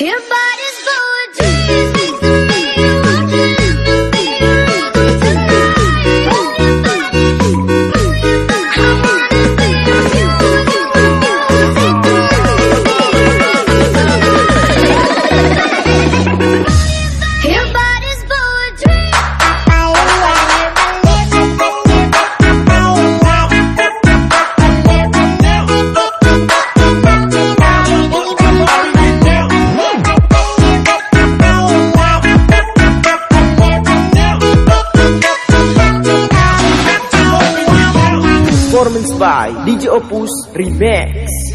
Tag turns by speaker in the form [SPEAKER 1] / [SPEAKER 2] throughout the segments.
[SPEAKER 1] by DJ Opus Remix.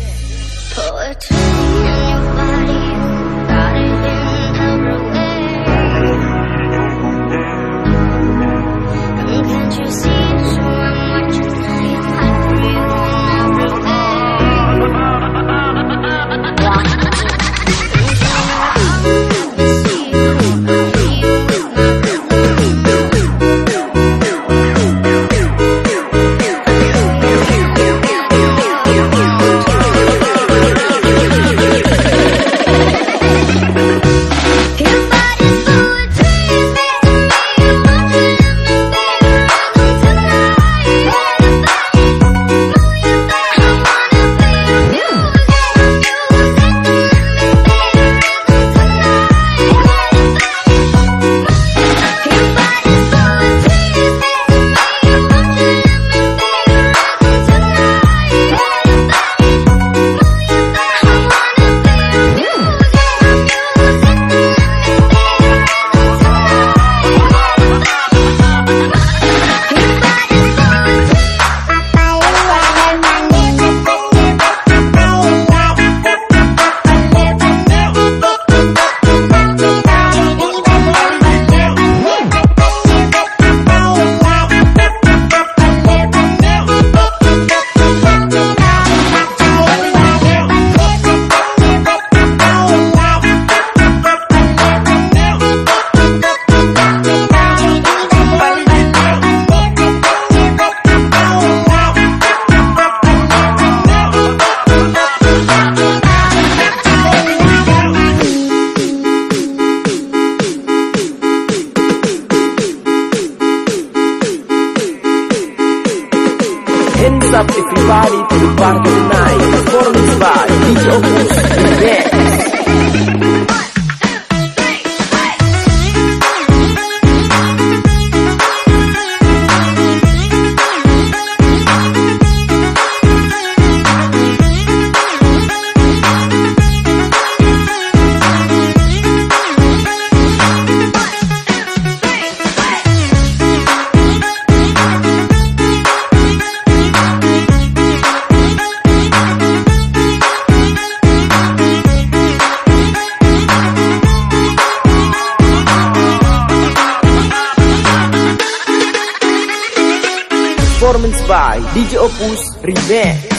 [SPEAKER 1] DJ Opus Remix.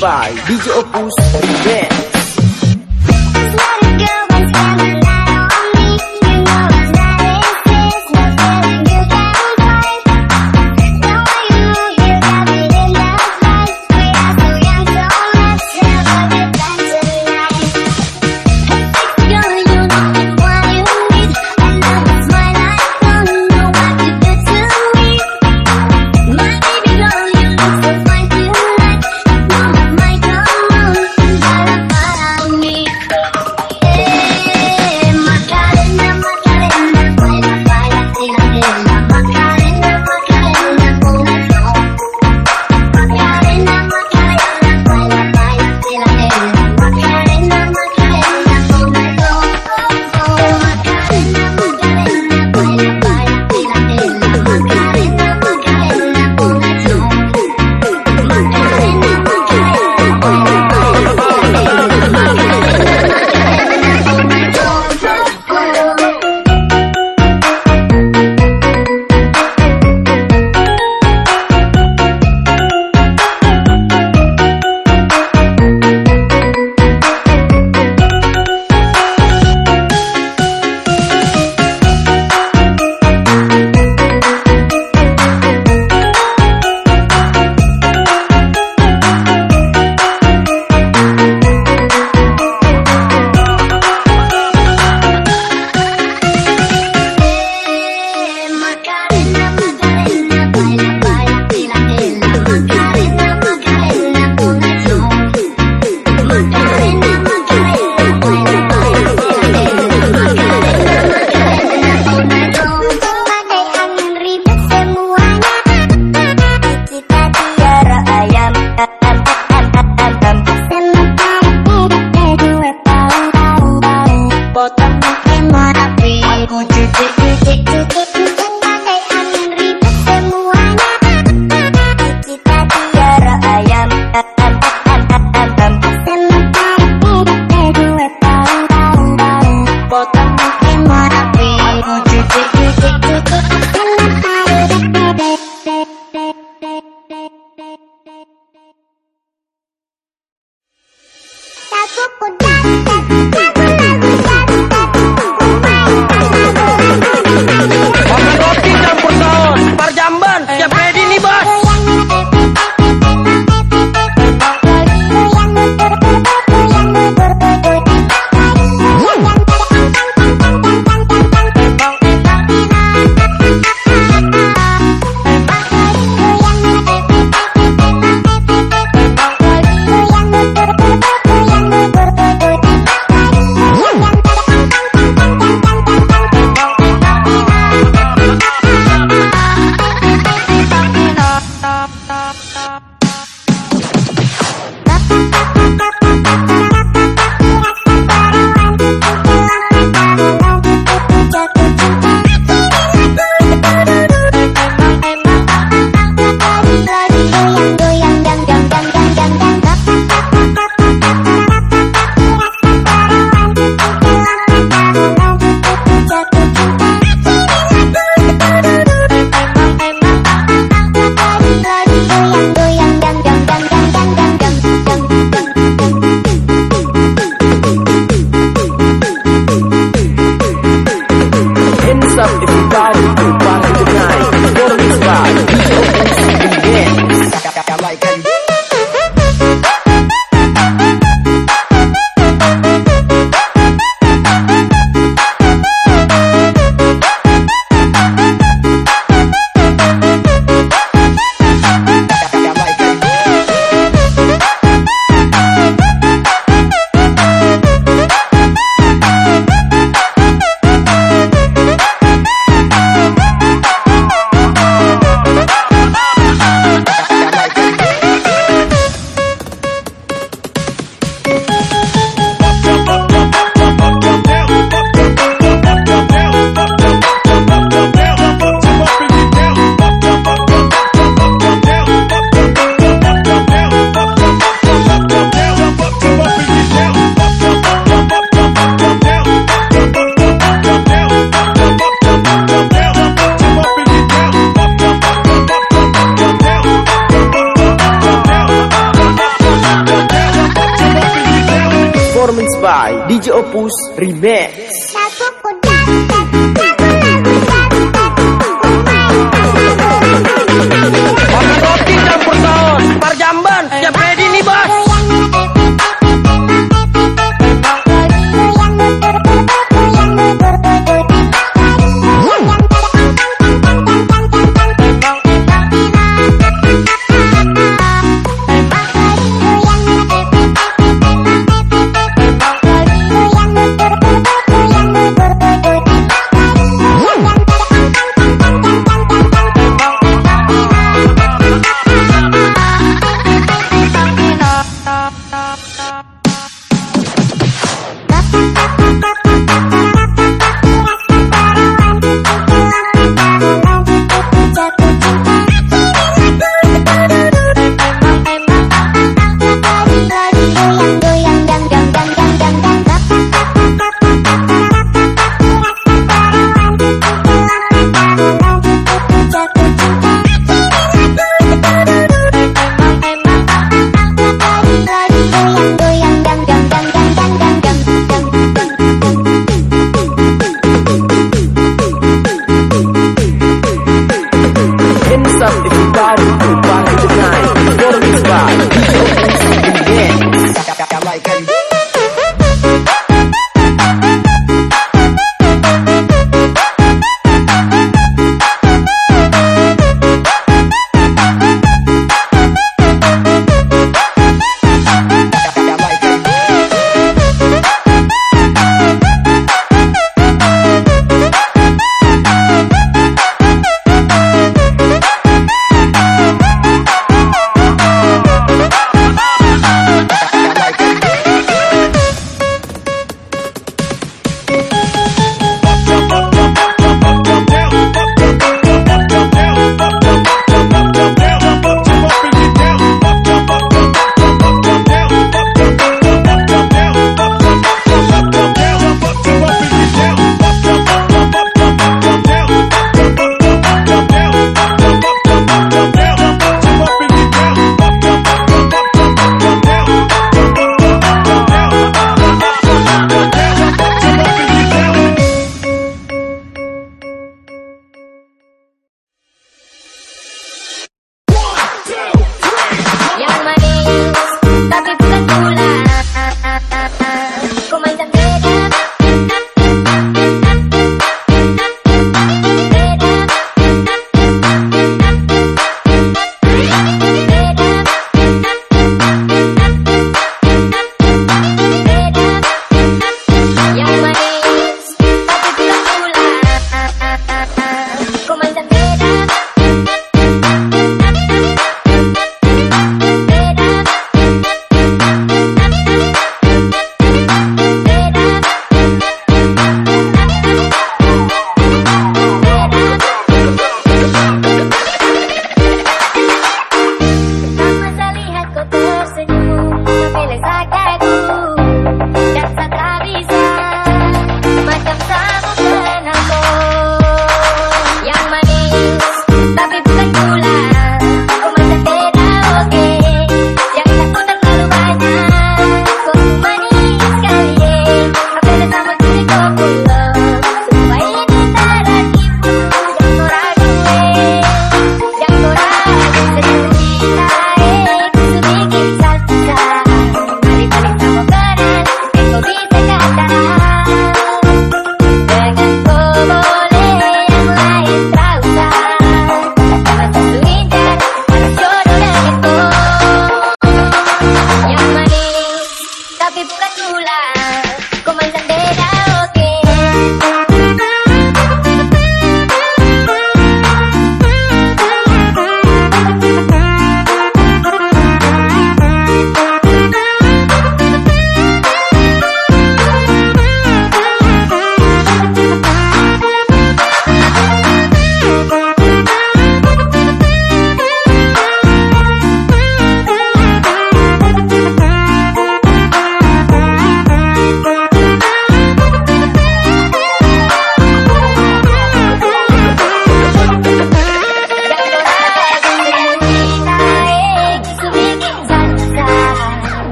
[SPEAKER 1] By DJ Opus Dance.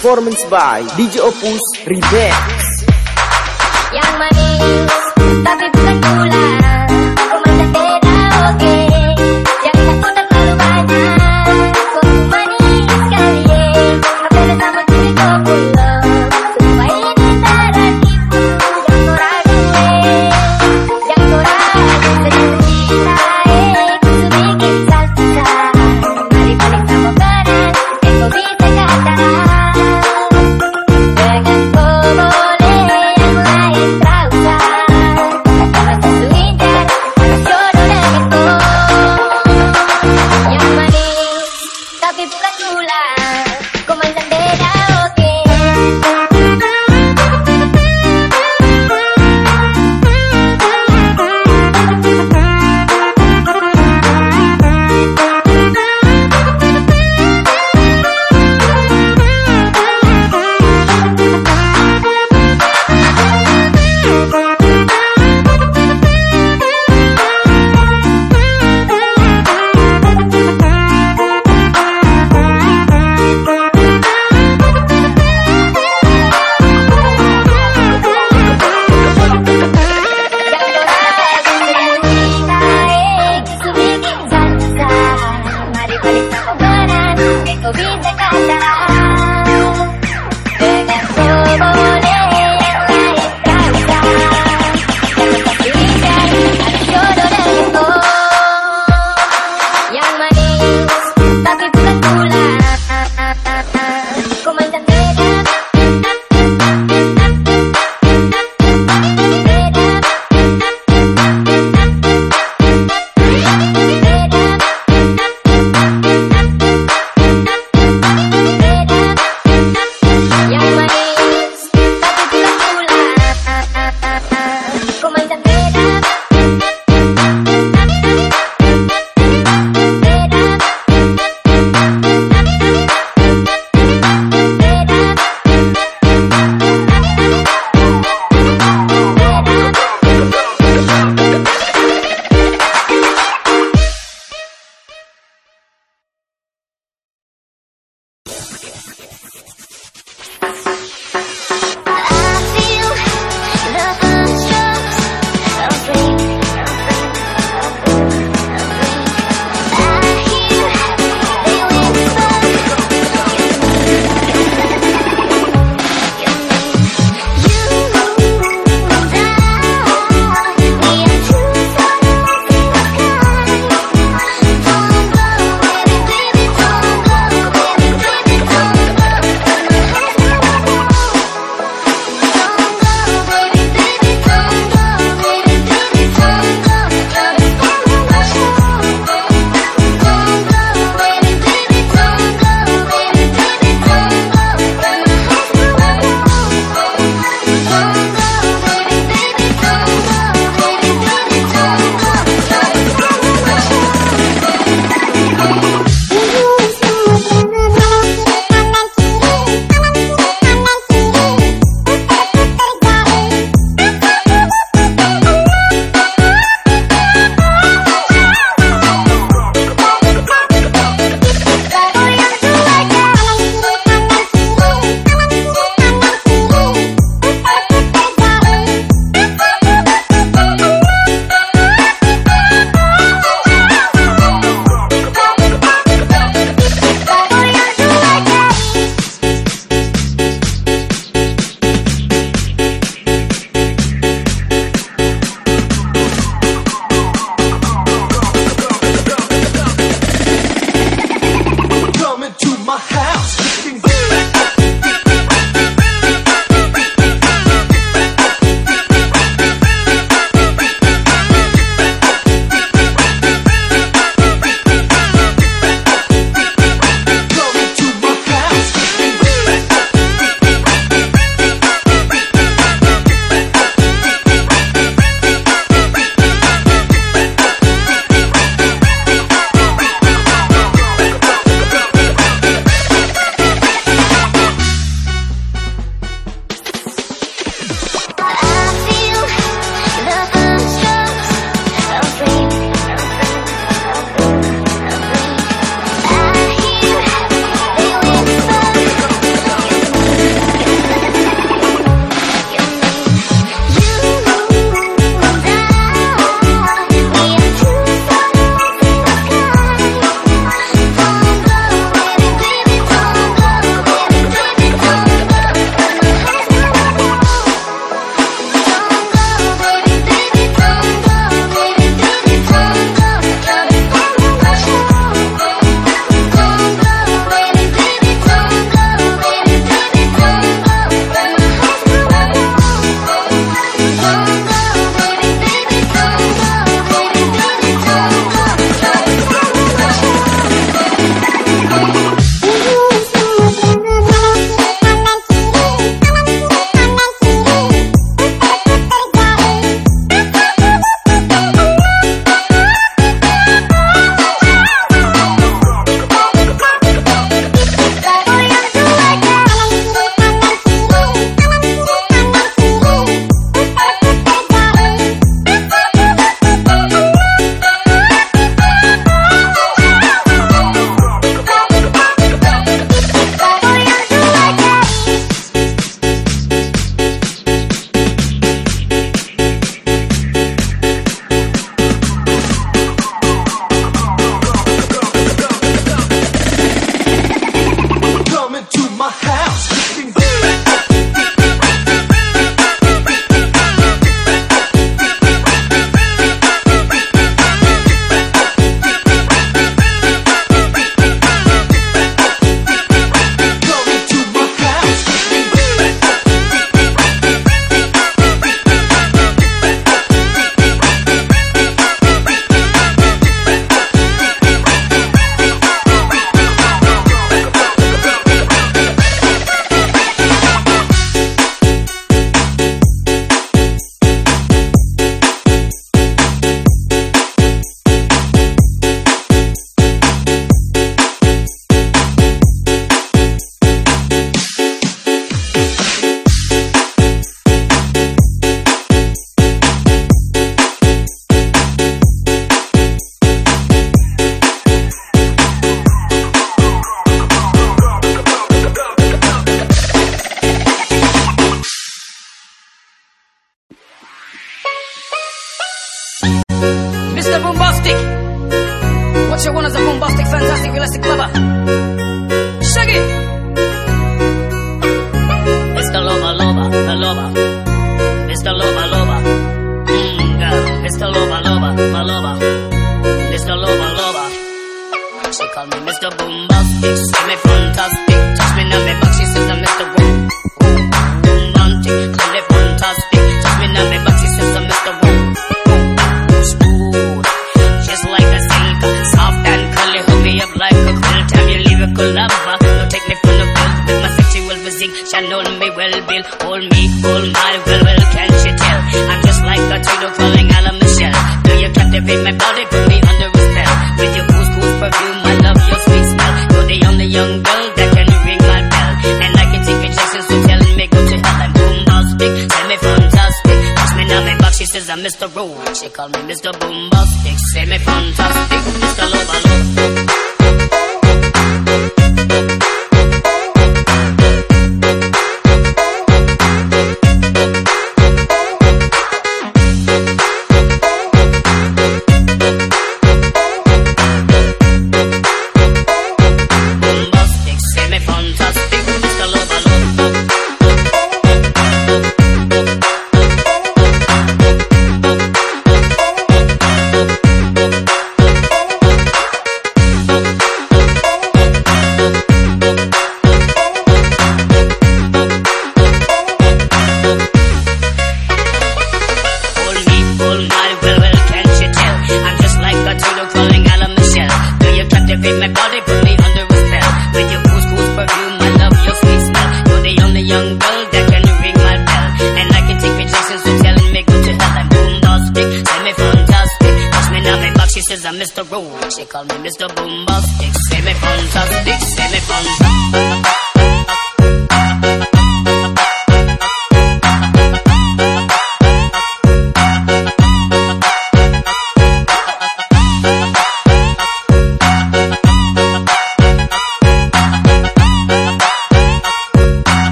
[SPEAKER 1] performance by DJ Opus
[SPEAKER 2] Remix.
[SPEAKER 1] Yang manis, tapi bukan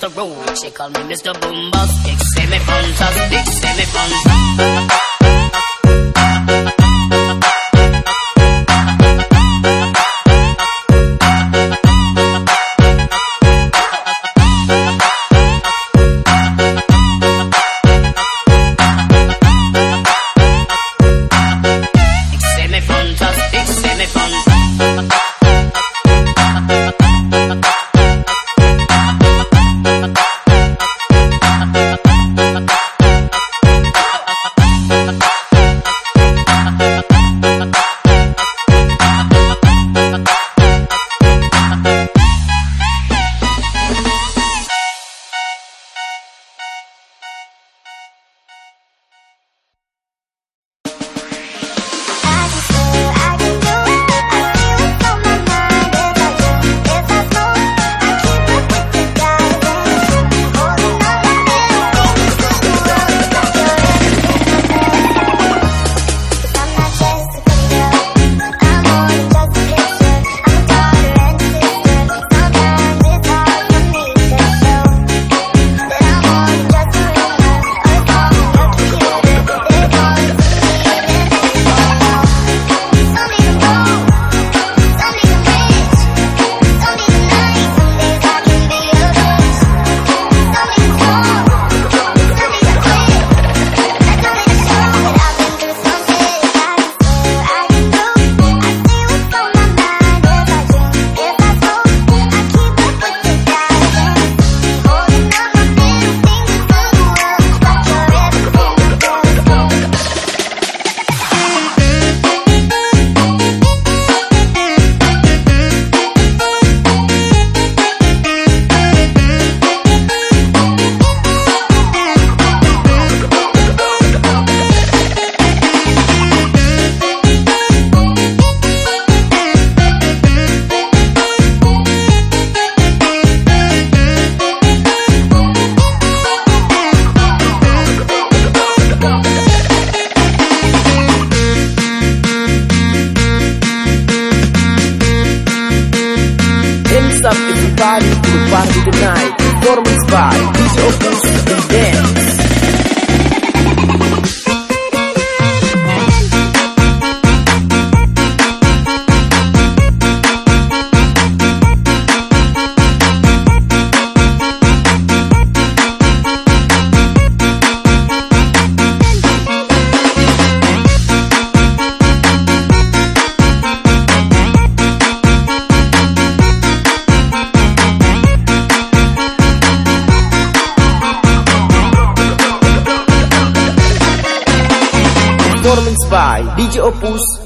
[SPEAKER 3] Mr. Roach. She call me Mr. Boombastic. Say me fantastic, say me fantastic. to
[SPEAKER 1] party tonight. Performance by DJ Opus and by DJ Opus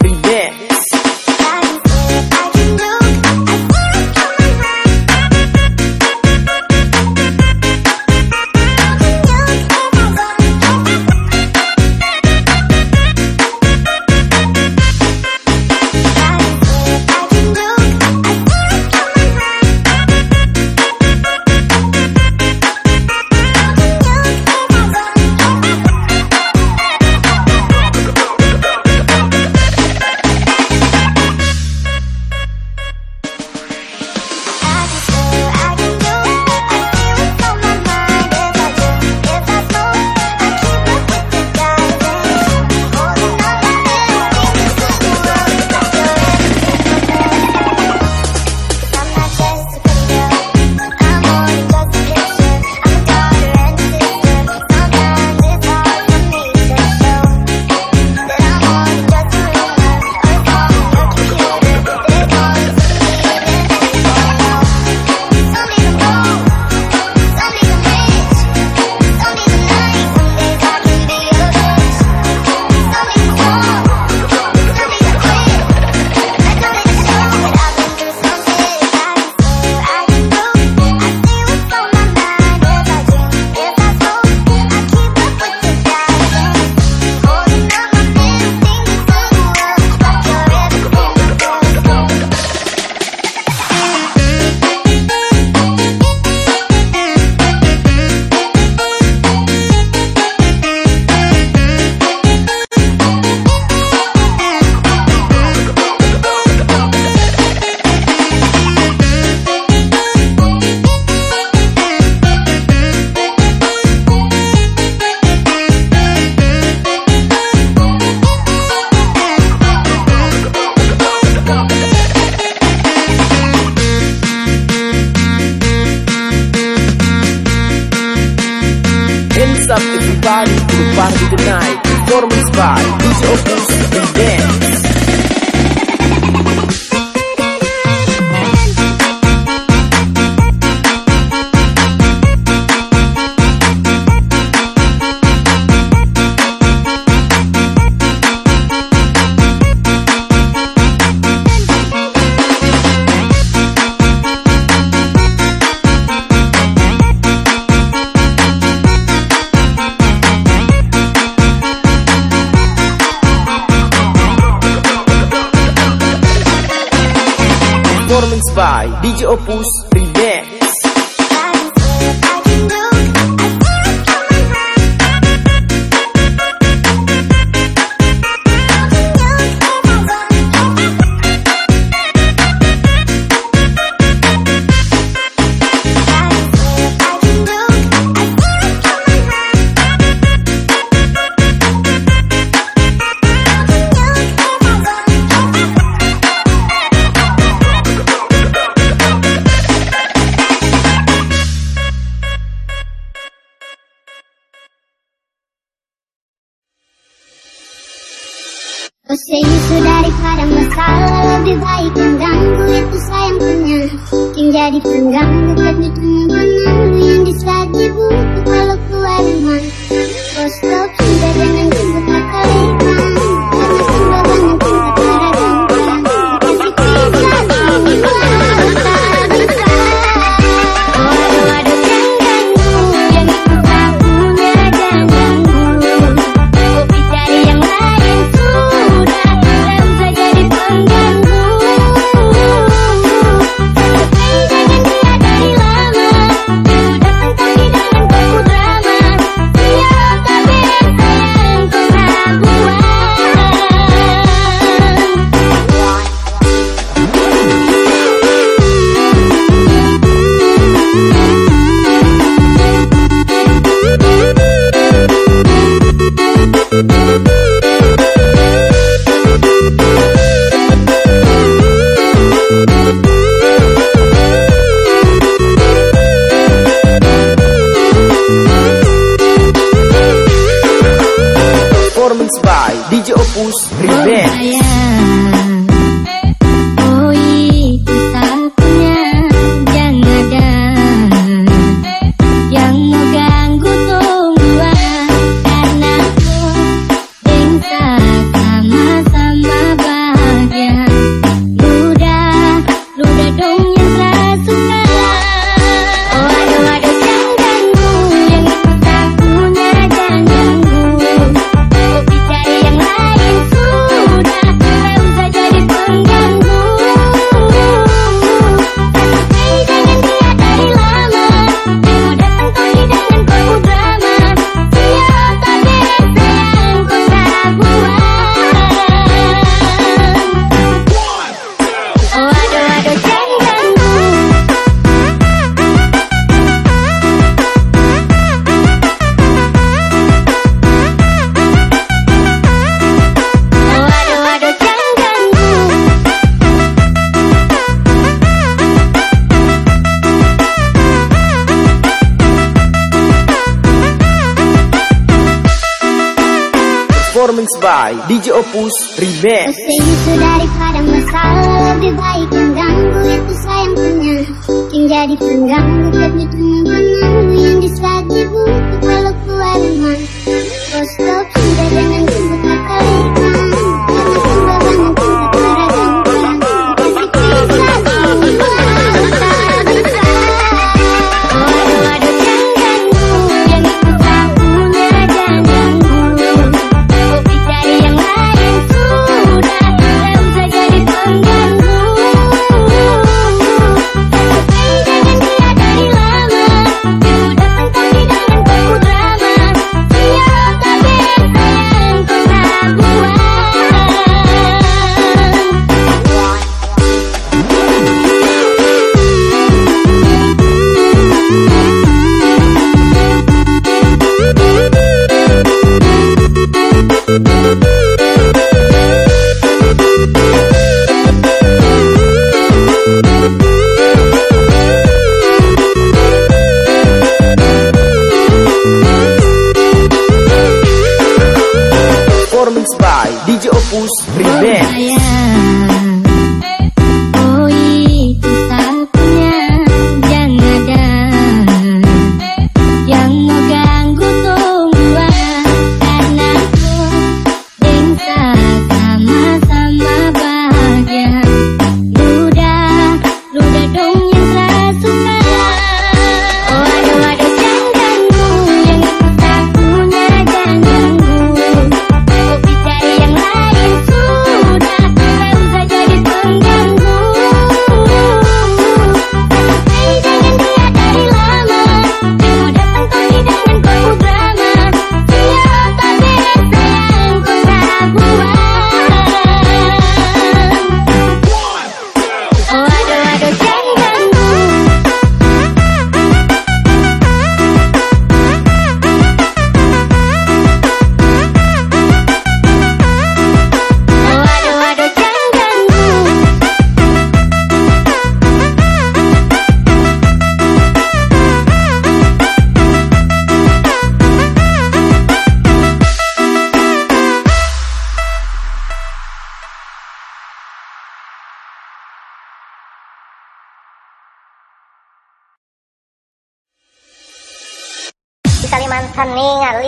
[SPEAKER 1] DJ Opus
[SPEAKER 2] Remix.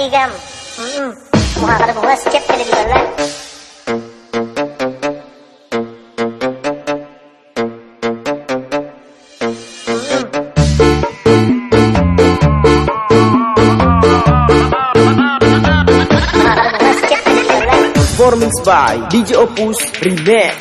[SPEAKER 4] nih jam. Hmm, muka kada bawa cek di dalam.
[SPEAKER 2] Performance by DJ Opus Remix.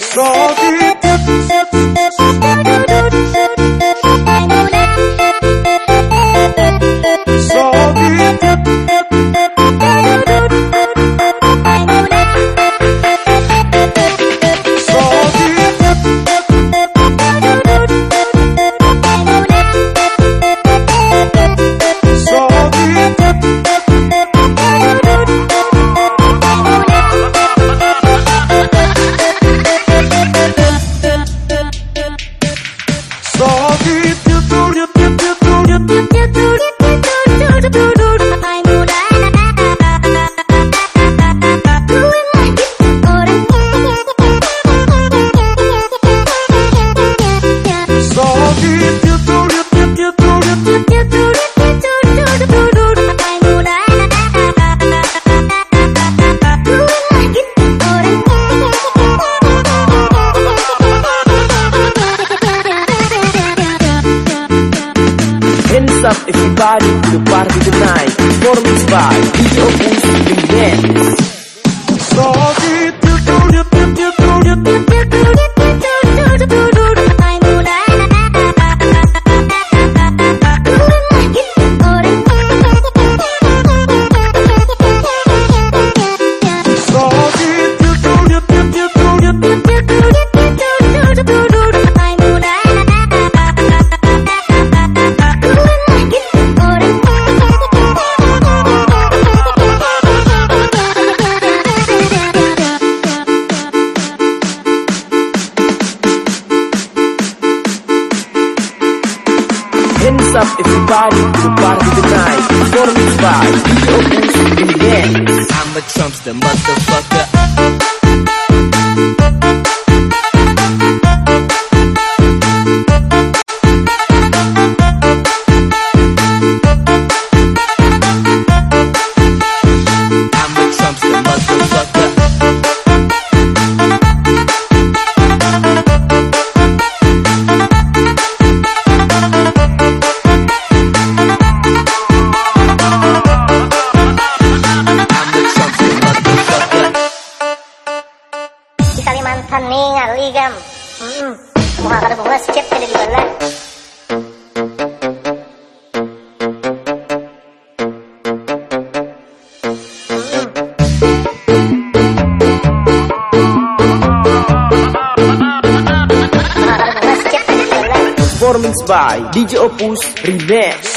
[SPEAKER 2] By DJ Opus Remix.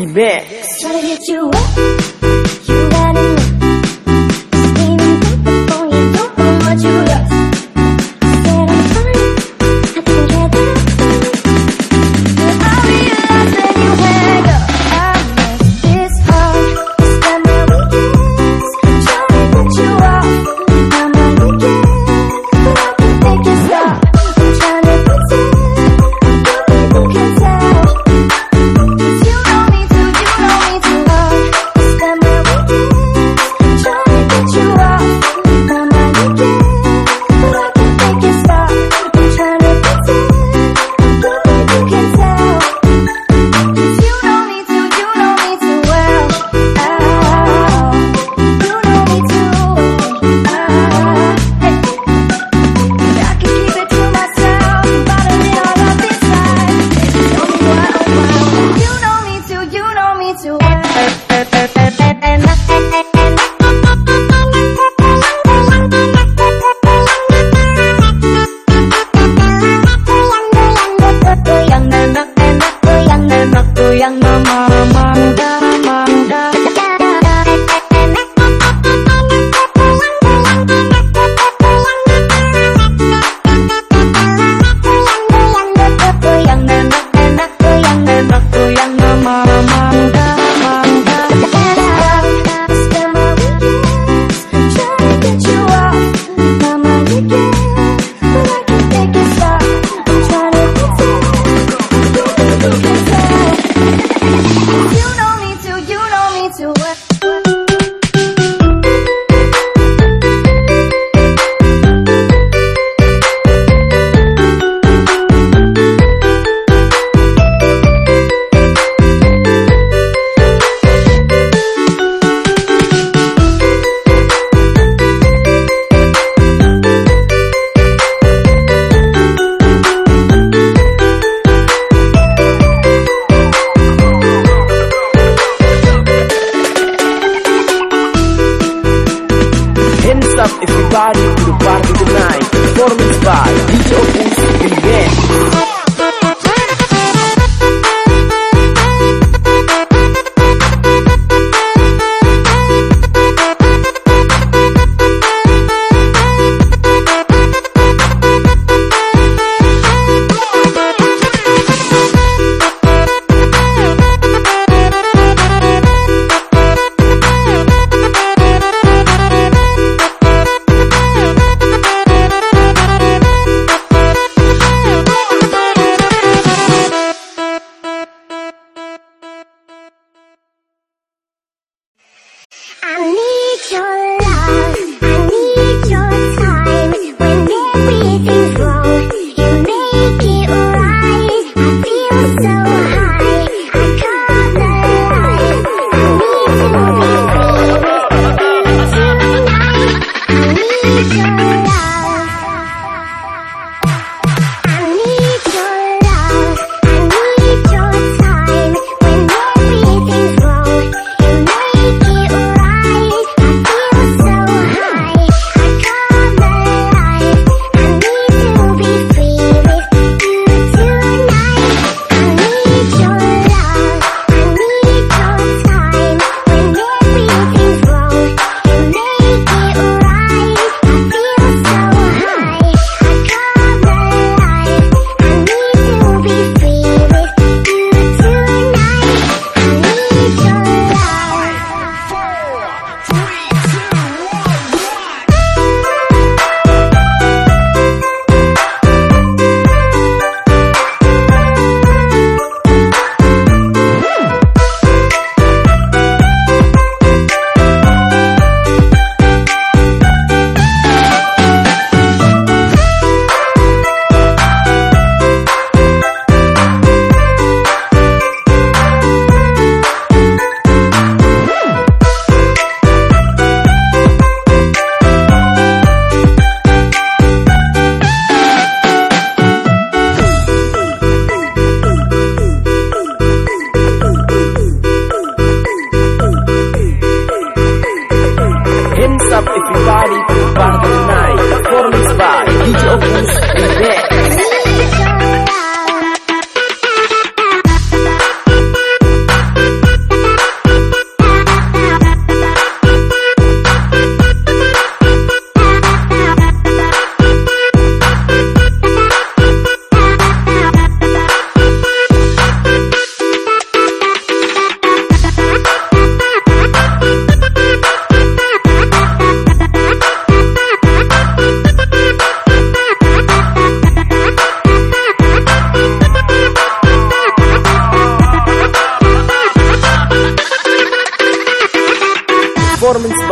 [SPEAKER 2] Opus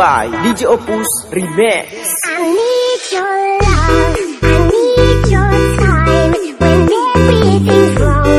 [SPEAKER 2] by DJ Opus Remix.
[SPEAKER 1] I need your love, I need your time when everything's wrong.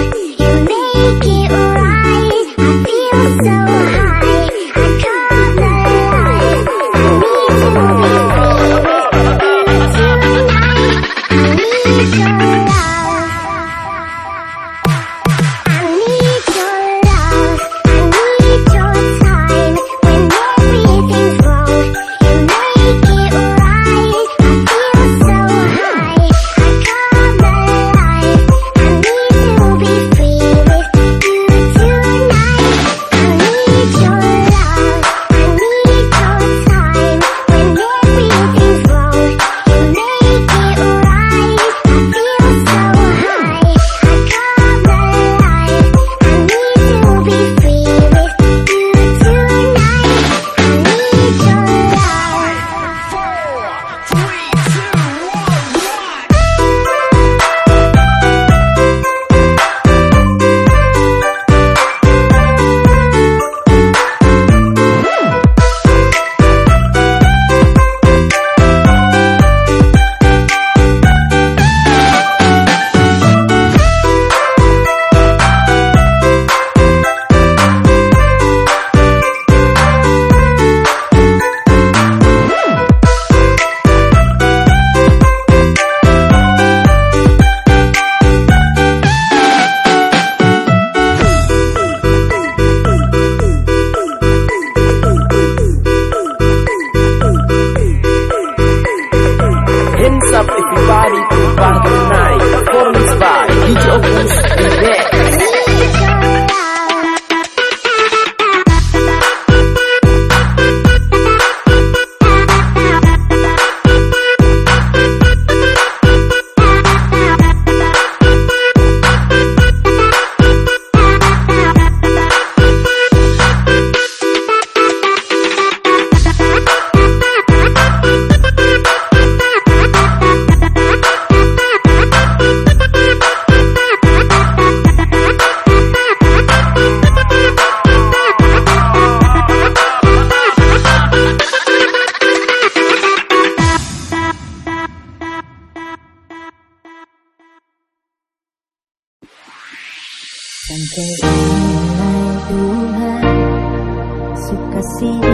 [SPEAKER 5] see.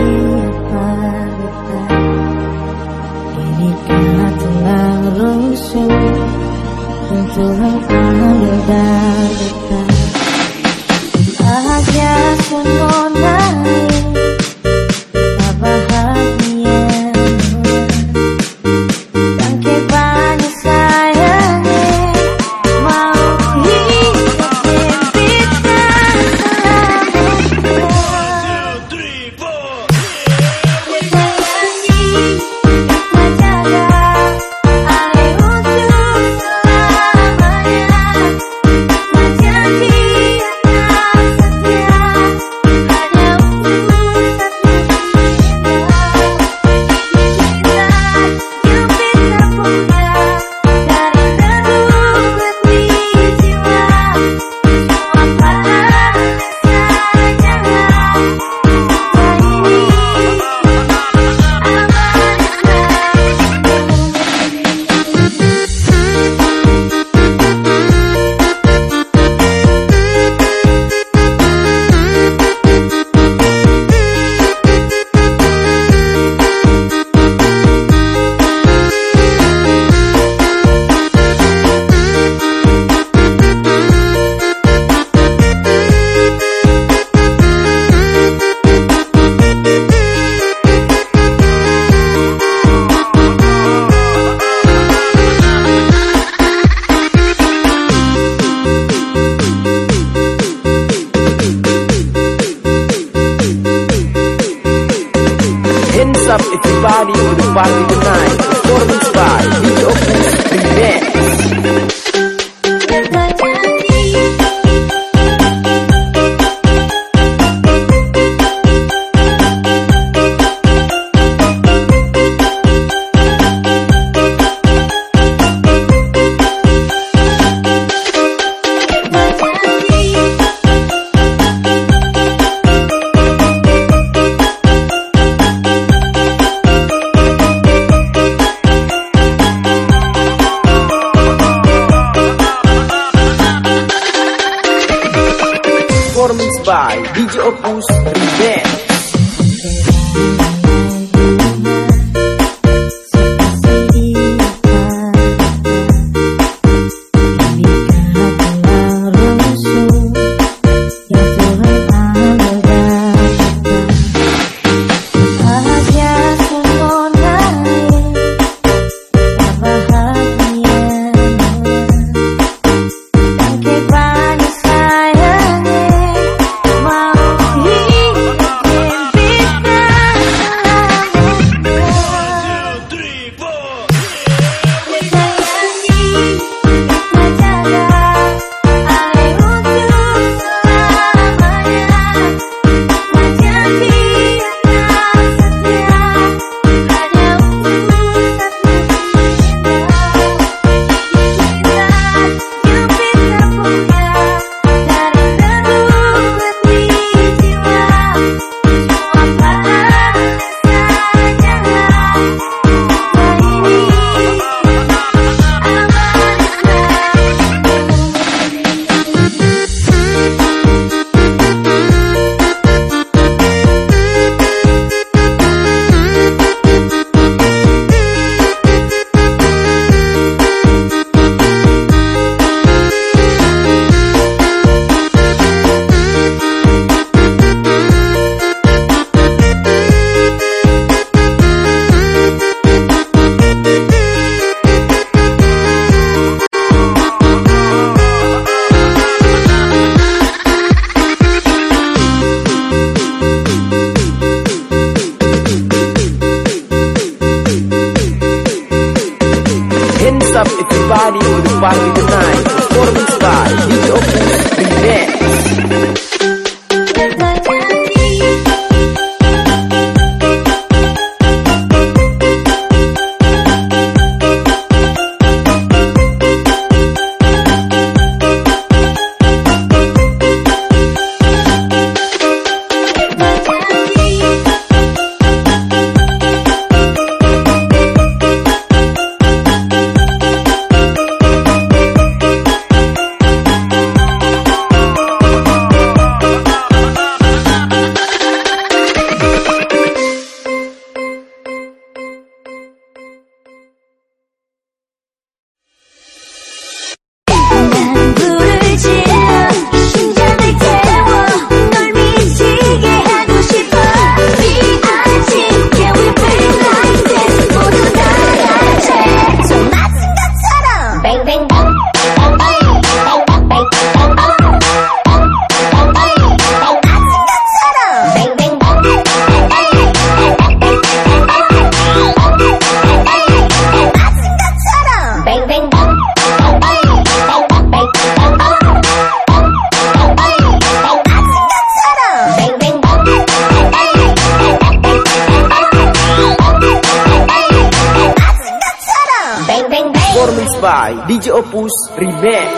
[SPEAKER 5] performance by DJ Opus Remix.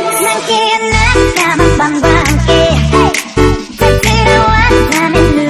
[SPEAKER 6] Nak